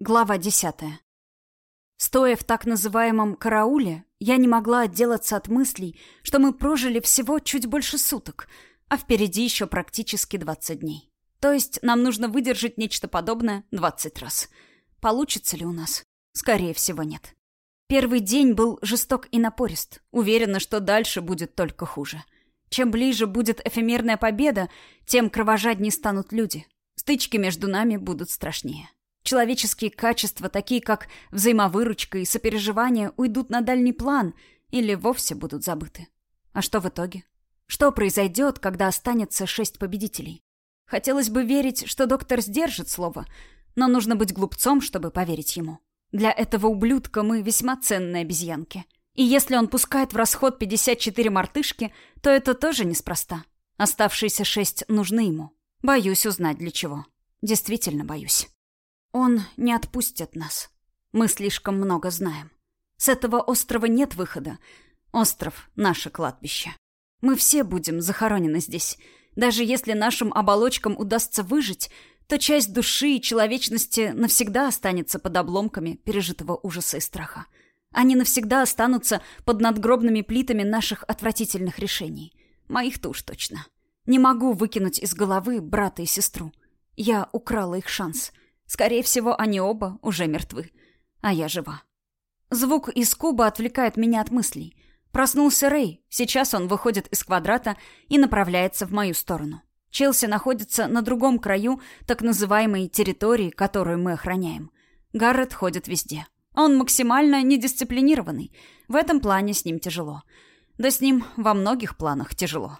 Глава десятая. Стоя в так называемом «карауле», я не могла отделаться от мыслей, что мы прожили всего чуть больше суток, а впереди еще практически двадцать дней. То есть нам нужно выдержать нечто подобное двадцать раз. Получится ли у нас? Скорее всего, нет. Первый день был жесток и напорист. Уверена, что дальше будет только хуже. Чем ближе будет эфемерная победа, тем кровожаднее станут люди. Стычки между нами будут страшнее. Человеческие качества, такие как взаимовыручка и сопереживание, уйдут на дальний план или вовсе будут забыты. А что в итоге? Что произойдет, когда останется шесть победителей? Хотелось бы верить, что доктор сдержит слово, но нужно быть глупцом, чтобы поверить ему. Для этого ублюдка мы весьма ценные обезьянки. И если он пускает в расход 54 мартышки, то это тоже неспроста. Оставшиеся шесть нужны ему. Боюсь узнать для чего. Действительно боюсь. Он не отпустит нас. Мы слишком много знаем. С этого острова нет выхода. Остров — наше кладбище. Мы все будем захоронены здесь. Даже если нашим оболочкам удастся выжить, то часть души и человечности навсегда останется под обломками пережитого ужаса и страха. Они навсегда останутся под надгробными плитами наших отвратительных решений. Моих-то уж точно. Не могу выкинуть из головы брата и сестру. Я украла их шанс — Скорее всего, они оба уже мертвы. А я жива. Звук из куба отвлекает меня от мыслей. Проснулся Рэй. Сейчас он выходит из квадрата и направляется в мою сторону. Челси находится на другом краю так называемой территории, которую мы охраняем. Гаррет ходит везде. Он максимально недисциплинированный. В этом плане с ним тяжело. Да с ним во многих планах тяжело.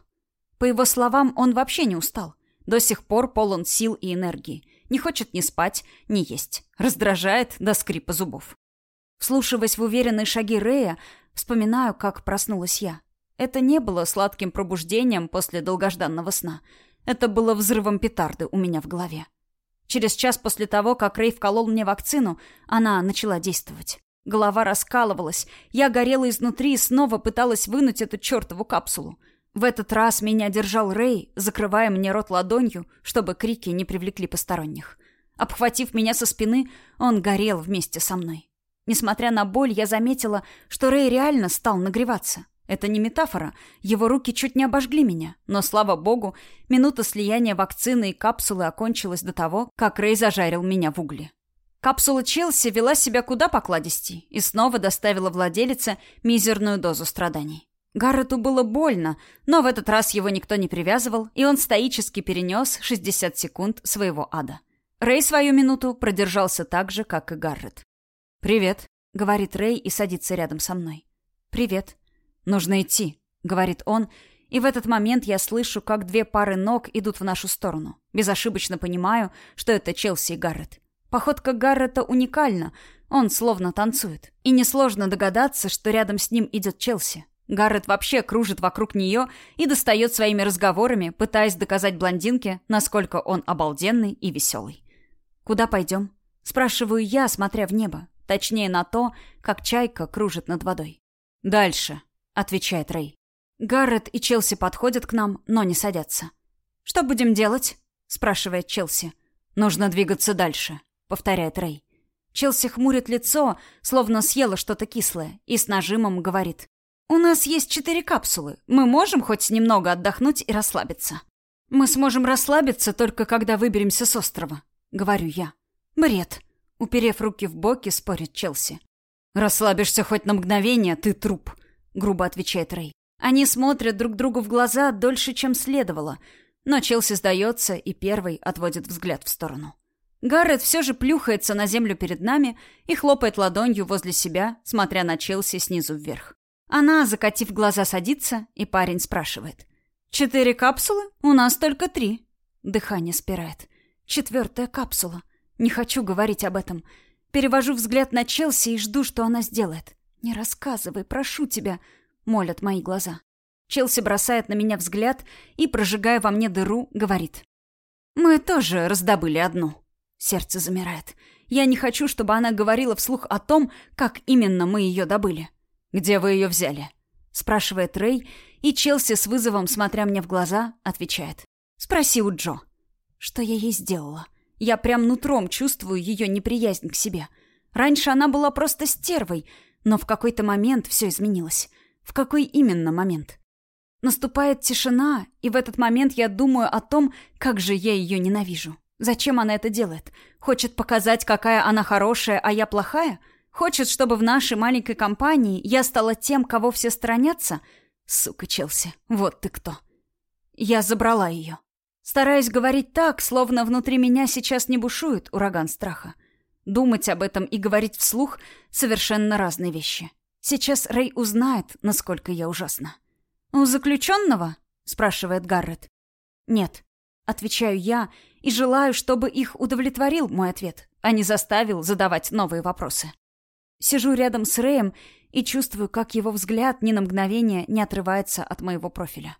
По его словам, он вообще не устал. До сих пор полон сил и энергии. Не хочет ни спать, ни есть. Раздражает до скрипа зубов. Вслушиваясь в уверенные шаги Рея, вспоминаю, как проснулась я. Это не было сладким пробуждением после долгожданного сна. Это было взрывом петарды у меня в голове. Через час после того, как Рэй вколол мне вакцину, она начала действовать. Голова раскалывалась, я горела изнутри и снова пыталась вынуть эту чертову капсулу. В этот раз меня держал Рэй, закрывая мне рот ладонью, чтобы крики не привлекли посторонних. Обхватив меня со спины, он горел вместе со мной. Несмотря на боль, я заметила, что Рэй реально стал нагреваться. Это не метафора. Его руки чуть не обожгли меня. Но, слава богу, минута слияния вакцины и капсулы окончилась до того, как Рэй зажарил меня в угли. Капсула Челси вела себя куда покладистей и снова доставила владелице мизерную дозу страданий. Гаррету было больно, но в этот раз его никто не привязывал, и он стоически перенес 60 секунд своего ада. Рэй свою минуту продержался так же, как и Гаррет. «Привет», — говорит Рэй и садится рядом со мной. «Привет». «Нужно идти», — говорит он, и в этот момент я слышу, как две пары ног идут в нашу сторону. Безошибочно понимаю, что это Челси и Гаррет. Походка Гаррета уникальна, он словно танцует. И несложно догадаться, что рядом с ним идет Челси. Гаррет вообще кружит вокруг нее и достает своими разговорами, пытаясь доказать блондинке, насколько он обалденный и веселый. «Куда пойдем?» — спрашиваю я, смотря в небо. Точнее, на то, как чайка кружит над водой. «Дальше», — отвечает Рэй. Гаррет и Челси подходят к нам, но не садятся. «Что будем делать?» — спрашивает Челси. «Нужно двигаться дальше», — повторяет Рэй. Челси хмурит лицо, словно съела что-то кислое, и с нажимом говорит. «У нас есть четыре капсулы. Мы можем хоть немного отдохнуть и расслабиться?» «Мы сможем расслабиться только когда выберемся с острова», — говорю я. «Бред», — уперев руки в боки, спорит Челси. «Расслабишься хоть на мгновение, ты труп», — грубо отвечает Рэй. Они смотрят друг другу в глаза дольше, чем следовало, но Челси сдается и первый отводит взгляд в сторону. Гаррет все же плюхается на землю перед нами и хлопает ладонью возле себя, смотря на Челси снизу вверх. Она, закатив глаза, садится, и парень спрашивает. «Четыре капсулы? У нас только три». Дыхание спирает. Четвертая капсула. Не хочу говорить об этом. Перевожу взгляд на Челси и жду, что она сделает. «Не рассказывай, прошу тебя», — молят мои глаза. Челси бросает на меня взгляд и, прожигая во мне дыру, говорит. «Мы тоже раздобыли одну». Сердце замирает. Я не хочу, чтобы она говорила вслух о том, как именно мы ее добыли. «Где вы ее взяли?» — спрашивает Рэй, и Челси с вызовом, смотря мне в глаза, отвечает. «Спроси у Джо». Что я ей сделала? Я прям нутром чувствую ее неприязнь к себе. Раньше она была просто стервой, но в какой-то момент все изменилось. В какой именно момент? Наступает тишина, и в этот момент я думаю о том, как же я ее ненавижу. Зачем она это делает? Хочет показать, какая она хорошая, а я плохая? Хочет, чтобы в нашей маленькой компании я стала тем, кого все сторонятся? Сука, Челси, вот ты кто. Я забрала ее. Стараюсь говорить так, словно внутри меня сейчас не бушует ураган страха. Думать об этом и говорить вслух — совершенно разные вещи. Сейчас Рэй узнает, насколько я ужасна. «У заключенного?» — спрашивает Гаррет. «Нет», — отвечаю я, и желаю, чтобы их удовлетворил мой ответ, а не заставил задавать новые вопросы. Сижу рядом с Рэем и чувствую, как его взгляд ни на мгновение не отрывается от моего профиля.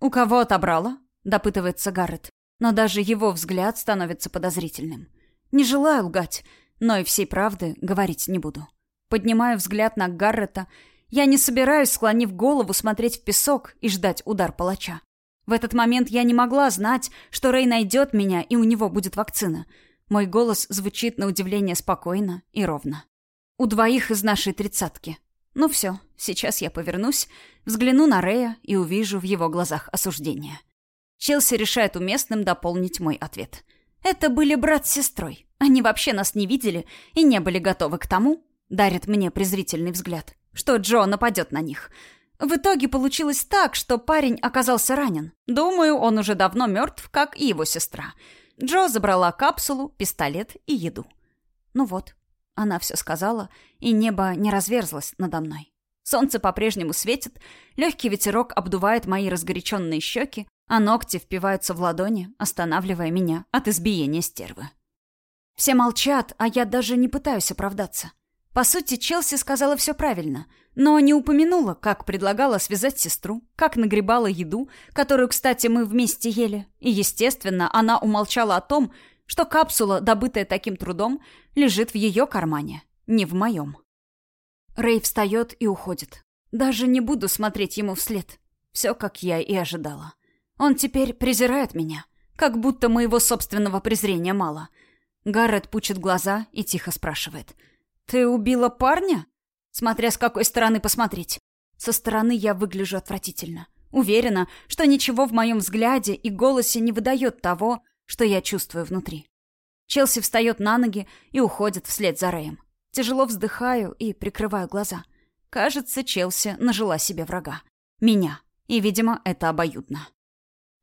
«У кого отобрала?» — допытывается Гаррет. Но даже его взгляд становится подозрительным. Не желаю лгать, но и всей правды говорить не буду. Поднимаю взгляд на Гаррета. Я не собираюсь, склонив голову, смотреть в песок и ждать удар палача. В этот момент я не могла знать, что Рэй найдет меня, и у него будет вакцина. Мой голос звучит на удивление спокойно и ровно. У двоих из нашей тридцатки. Ну все, сейчас я повернусь, взгляну на Рэя и увижу в его глазах осуждение. Челси решает уместным дополнить мой ответ. Это были брат с сестрой. Они вообще нас не видели и не были готовы к тому, дарит мне презрительный взгляд, что Джо нападет на них. В итоге получилось так, что парень оказался ранен. Думаю, он уже давно мертв, как и его сестра. Джо забрала капсулу, пистолет и еду. Ну вот, она все сказала, и небо не разверзлось надо мной. Солнце по-прежнему светит, легкий ветерок обдувает мои разгоряченные щеки, а ногти впиваются в ладони, останавливая меня от избиения стервы. Все молчат, а я даже не пытаюсь оправдаться. По сути, Челси сказала все правильно, но не упомянула, как предлагала связать сестру, как нагребала еду, которую, кстати, мы вместе ели. И, естественно, она умолчала о том, что капсула, добытая таким трудом, лежит в ее кармане, не в моем. Рэй встает и уходит. Даже не буду смотреть ему вслед. Все, как я и ожидала. Он теперь презирает меня, как будто моего собственного презрения мало. Гаррет пучит глаза и тихо спрашивает — «Ты убила парня?» Смотря с какой стороны посмотреть. Со стороны я выгляжу отвратительно. Уверена, что ничего в моем взгляде и голосе не выдает того, что я чувствую внутри. Челси встает на ноги и уходит вслед за Рэем. Тяжело вздыхаю и прикрываю глаза. Кажется, Челси нажила себе врага. Меня. И, видимо, это обоюдно.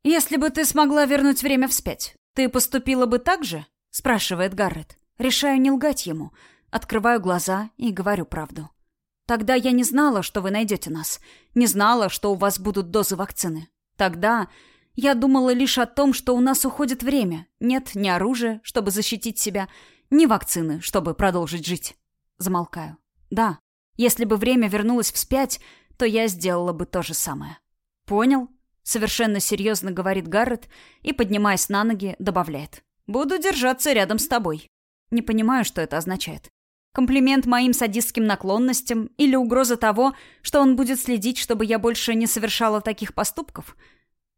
«Если бы ты смогла вернуть время вспять, ты поступила бы так же?» — спрашивает Гаррет. Решаю не лгать ему — Открываю глаза и говорю правду. Тогда я не знала, что вы найдете нас. Не знала, что у вас будут дозы вакцины. Тогда я думала лишь о том, что у нас уходит время. Нет ни оружия, чтобы защитить себя, ни вакцины, чтобы продолжить жить. Замолкаю. Да, если бы время вернулось вспять, то я сделала бы то же самое. Понял? Совершенно серьезно говорит Гаррет и, поднимаясь на ноги, добавляет. Буду держаться рядом с тобой. Не понимаю, что это означает. Комплимент моим садистским наклонностям или угроза того, что он будет следить, чтобы я больше не совершала таких поступков?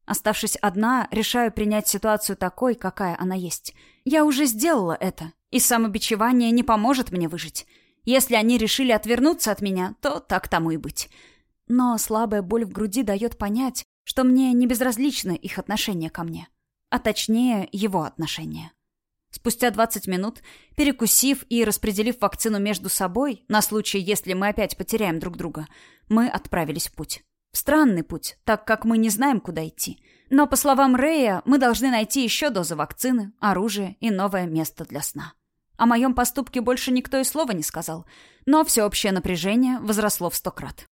Оставшись одна, решаю принять ситуацию такой, какая она есть. Я уже сделала это, и самобичевание не поможет мне выжить. Если они решили отвернуться от меня, то так тому и быть. Но слабая боль в груди дает понять, что мне не безразлично их отношение ко мне. А точнее, его отношение. Спустя 20 минут, перекусив и распределив вакцину между собой, на случай, если мы опять потеряем друг друга, мы отправились в путь. Странный путь, так как мы не знаем, куда идти. Но, по словам Рэя, мы должны найти еще дозы вакцины, оружие и новое место для сна. О моем поступке больше никто и слова не сказал, но всеобщее напряжение возросло в сто крат.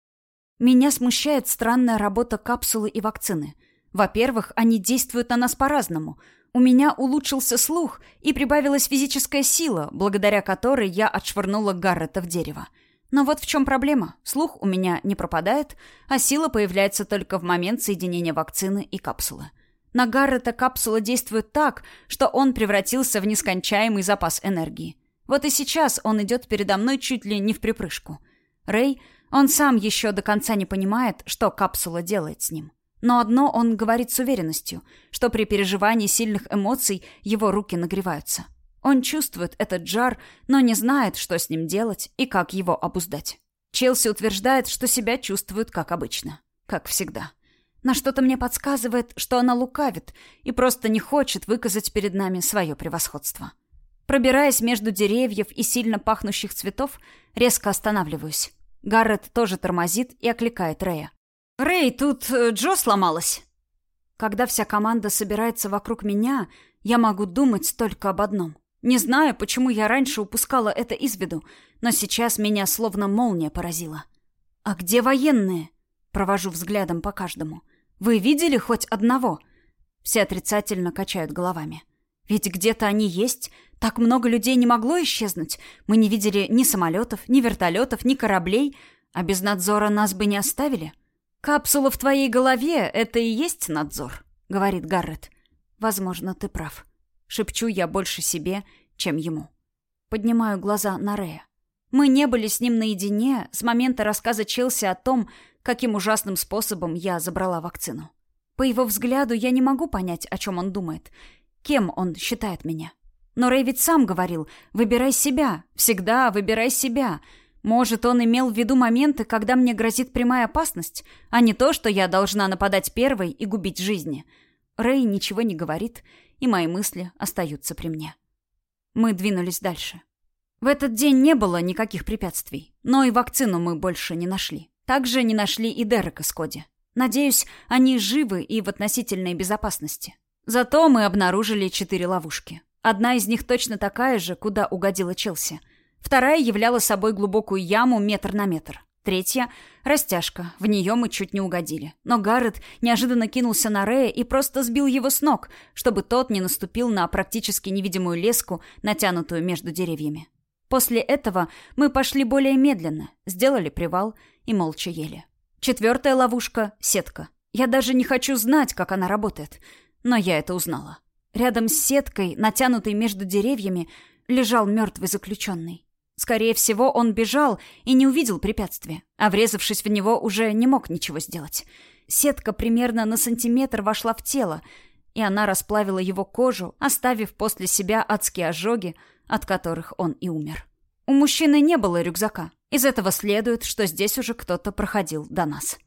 Меня смущает странная работа капсулы и вакцины. Во-первых, они действуют на нас по-разному — у меня улучшился слух и прибавилась физическая сила, благодаря которой я отшвырнула Гаррета в дерево. Но вот в чем проблема. Слух у меня не пропадает, а сила появляется только в момент соединения вакцины и капсулы. На Гаррета капсула действует так, что он превратился в нескончаемый запас энергии. Вот и сейчас он идет передо мной чуть ли не в припрыжку. Рэй, он сам еще до конца не понимает, что капсула делает с ним. Но одно он говорит с уверенностью, что при переживании сильных эмоций его руки нагреваются. Он чувствует этот жар, но не знает, что с ним делать и как его обуздать. Челси утверждает, что себя чувствует как обычно. Как всегда. На что-то мне подсказывает, что она лукавит и просто не хочет выказать перед нами свое превосходство. Пробираясь между деревьев и сильно пахнущих цветов, резко останавливаюсь. Гаррет тоже тормозит и окликает Рэя. «Рэй, тут э, Джо сломалась!» Когда вся команда собирается вокруг меня, я могу думать только об одном. Не знаю, почему я раньше упускала это из виду, но сейчас меня словно молния поразила. «А где военные?» Провожу взглядом по каждому. «Вы видели хоть одного?» Все отрицательно качают головами. «Ведь где-то они есть. Так много людей не могло исчезнуть. Мы не видели ни самолетов, ни вертолетов, ни кораблей, а без надзора нас бы не оставили». «Капсула в твоей голове — это и есть надзор», — говорит Гаррет. «Возможно, ты прав». Шепчу я больше себе, чем ему. Поднимаю глаза на Рея. Мы не были с ним наедине с момента рассказа Челси о том, каким ужасным способом я забрала вакцину. По его взгляду я не могу понять, о чем он думает. Кем он считает меня? Но Рэй ведь сам говорил «выбирай себя, всегда выбирай себя», может, он имел в виду моменты, когда мне грозит прямая опасность, а не то, что я должна нападать первой и губить жизни. Рэй ничего не говорит, и мои мысли остаются при мне. Мы двинулись дальше. В этот день не было никаких препятствий, но и вакцину мы больше не нашли. Также не нашли и Дерека с Коди. Надеюсь, они живы и в относительной безопасности. Зато мы обнаружили четыре ловушки. Одна из них точно такая же, куда угодила Челси — Вторая являла собой глубокую яму метр на метр. Третья — растяжка. В нее мы чуть не угодили. Но Гаррет неожиданно кинулся на Рея и просто сбил его с ног, чтобы тот не наступил на практически невидимую леску, натянутую между деревьями. После этого мы пошли более медленно, сделали привал и молча ели. Четвертая ловушка — сетка. Я даже не хочу знать, как она работает. Но я это узнала. Рядом с сеткой, натянутой между деревьями, лежал мертвый заключенный. Скорее всего, он бежал и не увидел препятствия, а врезавшись в него, уже не мог ничего сделать. Сетка примерно на сантиметр вошла в тело, и она расплавила его кожу, оставив после себя адские ожоги, от которых он и умер. У мужчины не было рюкзака. Из этого следует, что здесь уже кто-то проходил до нас.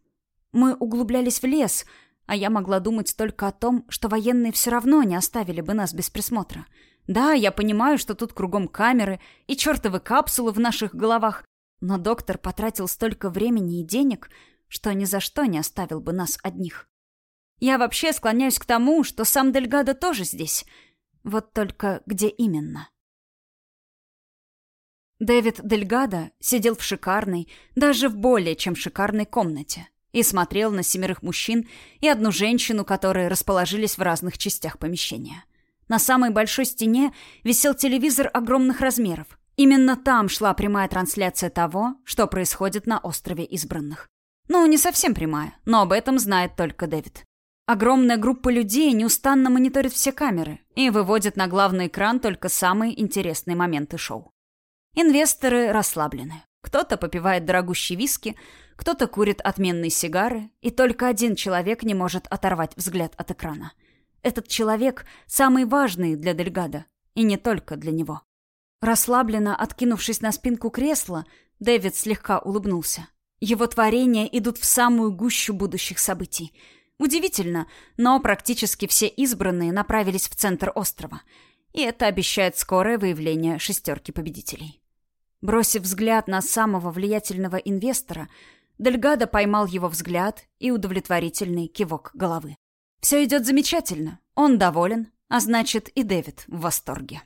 Мы углублялись в лес, а я могла думать только о том, что военные все равно не оставили бы нас без присмотра — да, я понимаю, что тут кругом камеры и чертовы капсулы в наших головах, но доктор потратил столько времени и денег, что ни за что не оставил бы нас одних. Я вообще склоняюсь к тому, что сам Дельгадо тоже здесь. Вот только где именно? Дэвид Дельгадо сидел в шикарной, даже в более чем шикарной комнате и смотрел на семерых мужчин и одну женщину, которые расположились в разных частях помещения. На самой большой стене висел телевизор огромных размеров. Именно там шла прямая трансляция того, что происходит на острове избранных. Ну, не совсем прямая, но об этом знает только Дэвид. Огромная группа людей неустанно мониторит все камеры и выводит на главный экран только самые интересные моменты шоу. Инвесторы расслаблены. Кто-то попивает дорогущие виски, кто-то курит отменные сигары, и только один человек не может оторвать взгляд от экрана — этот человек самый важный для Дельгада, и не только для него. Расслабленно откинувшись на спинку кресла, Дэвид слегка улыбнулся. Его творения идут в самую гущу будущих событий. Удивительно, но практически все избранные направились в центр острова, и это обещает скорое выявление шестерки победителей. Бросив взгляд на самого влиятельного инвестора, Дельгадо поймал его взгляд и удовлетворительный кивок головы. Все идет замечательно. Он доволен, а значит и Дэвид в восторге.